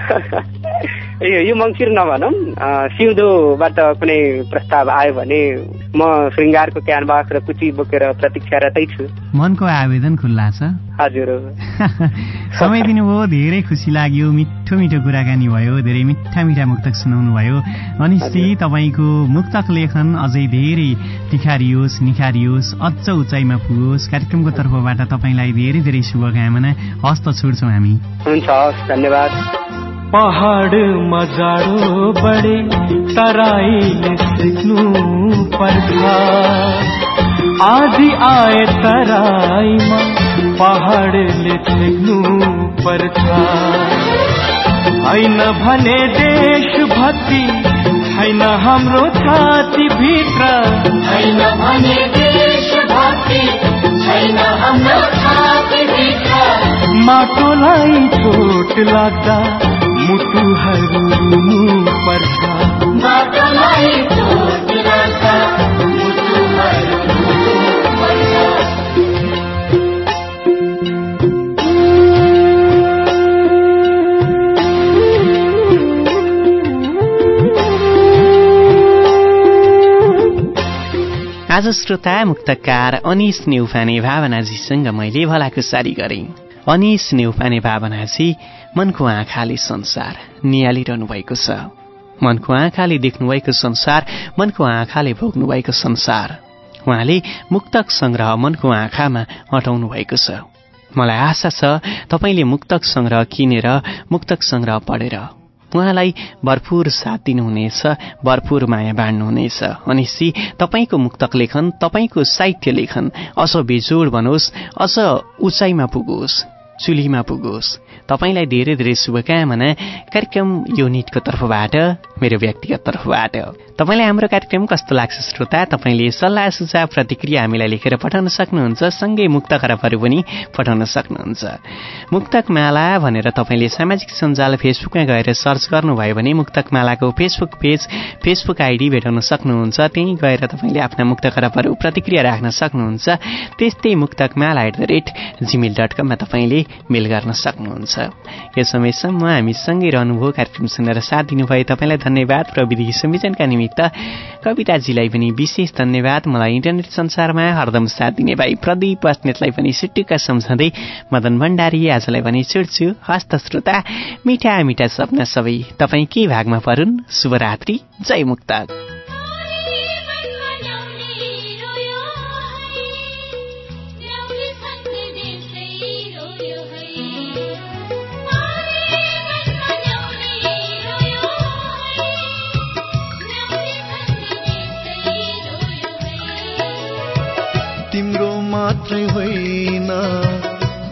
यो यो मङ्सिर नभनौँ सिउँदोबाट कुनै प्रस्ताव आयो भने म श्रृङ्गारको क्यानभास र कुची बोकेर प्रतीक्षारतै छु। मनको आवेदन खुल्ला छ? हजुर। समय दिनुभयो धेरै खुसी लाग्यो मिठो मिठो कुराकानी भयो धेरै मिठा मिठा मुक्तक सुनाउनु भयो। अनिश्ची तपाईँको मुक्तक लेखन अझै धेरै तिखारियोस् निखारियोस् अझ उचाइमा पुगोस्। कार्यक्रमको तर्फबाट तपाईँलाई धेरै धेरै शुभकामना। हस्त छोड्छौँ हामी। हुन्छ हवस् धन्यवाद। पहाड मजाडो बढे तराईले सिक्नु पर्छ आधी आए तराईमा पहाडले सिक्नु पर्छ होइन भने देशभक्ति छैन हाम्रो छाती भित्र। छैन भने देशभक्ति छैन हाम्रो छाती भित्र। माटोलाई चोट लाग्दा मुटुहरू पर्छ आज श्रोता मुक्तकार अनिस नेउफाने भावनाजीसँग मैले भलाकुसारी गरेँ। अनिस नेउपाने भावनाजी मनको आँखाले संसार निहालिरहनु भएको छ। मनको आँखाले देख्नुभएको संसार मनको आँखाले भोग्नुभएको संसार। उहाँले मुक्तक सङ्ग्रह मनको आँखामा अटाउनु भएको छ। मलाई आशा छ तपाईँले मुक्तक सङ्ग्रह किनेर मुक्तक सङ्ग्रह पढेर उहाँलाई भरपूर साथ दिनुहुनेछ भरपूर माया बाँड्नुहुनेछ। अनिसी तपाईँको मुक्तक लेखन तपाईँको साहित्य लेखन अझ बेजोड बनोस् अझ उचाइमा पुगोस् चुलीमा पुगोस्। तपाईँलाई धेरै धेरै शुभकामना कार्यक्रम युनिटको तर्फबाट मेरो व्यक्तिगत तर्फबाट। तपाईँलाई हाम्रो कार्यक्रम कस्तो लाग्छ श्रोता? तपाईँले सल्लाह सुझाव प्रतिक्रिया हामीलाई लेखेर पठाउन सक्नुहुन्छ सँगै मुक्त खराबहरू पनि पठाउन सक्नुहुन्छ। मुक्तक माला भनेर तपाईँले सामाजिक सञ्जाल फेसबुकमा गएर सर्च गर्नुभयो भने मुक्तक मालाको फेसबुक पेज फेसबुक आइडी भेटाउन सक्नुहुन्छ त्यहीँ गएर तपाईँले आफ्ना मुक्त खराबहरू प्रतिक्रिया राख्न सक्नुहुन्छ। त्यस्तै मुक्तक माला at the rate Gmail dot कममा तपाईँले मेल गर्न सक्नुहुन्छ। यो समयसम्म हामी सँगै रहनुभयो कार्यक्रम सुनेर साथ दिनुभयो। तपाईँलाई धन्यवाद प्रविधि संयोजनका निमित्त। कविताजीलाई पनि विशेष धन्यवाद। मलाई इन्टरनेट संसारमा हरदम साथ दिने भाइ प्रदीप बस्नेतलाई पनि सुटुक्का सम्झँदै मदन भण्डारी आजलाई पनि छुट्छु हस्त श्रोता मिठा मिठा सपना सबै तपाईँ के भागमा परुन्? शुभरात्रि जय मुक्तक। मात्रै होइन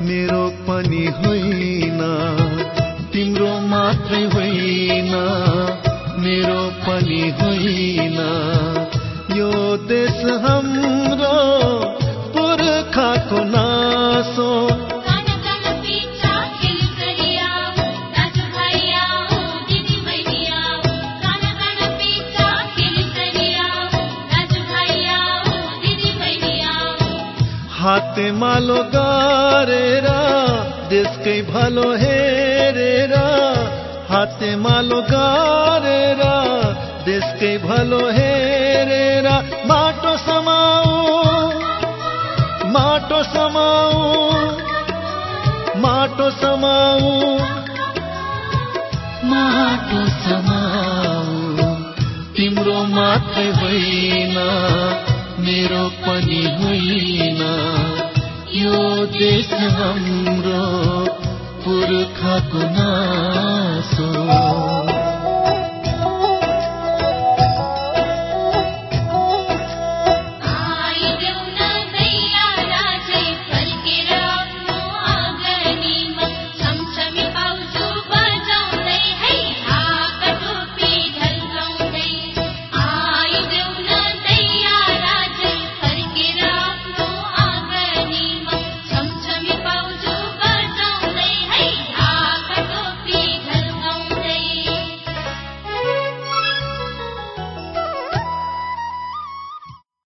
मेरो पनि होइन। तिम्रो मात्रै होइन मेरो पनि होइन। यो देश हाम्रो पुर्खाको नासो हाते मालो गरेर देशकै भलो हेरेर हाते मालो गरेर देशकै भलो हेरेर माटो समाऊ माटो समाऊ माटो समाऊ। माटो समाऊ तिम्रो मात्रै होइन मेरो पनि होइन। यो देश हाम्रो पुर्खाको नासो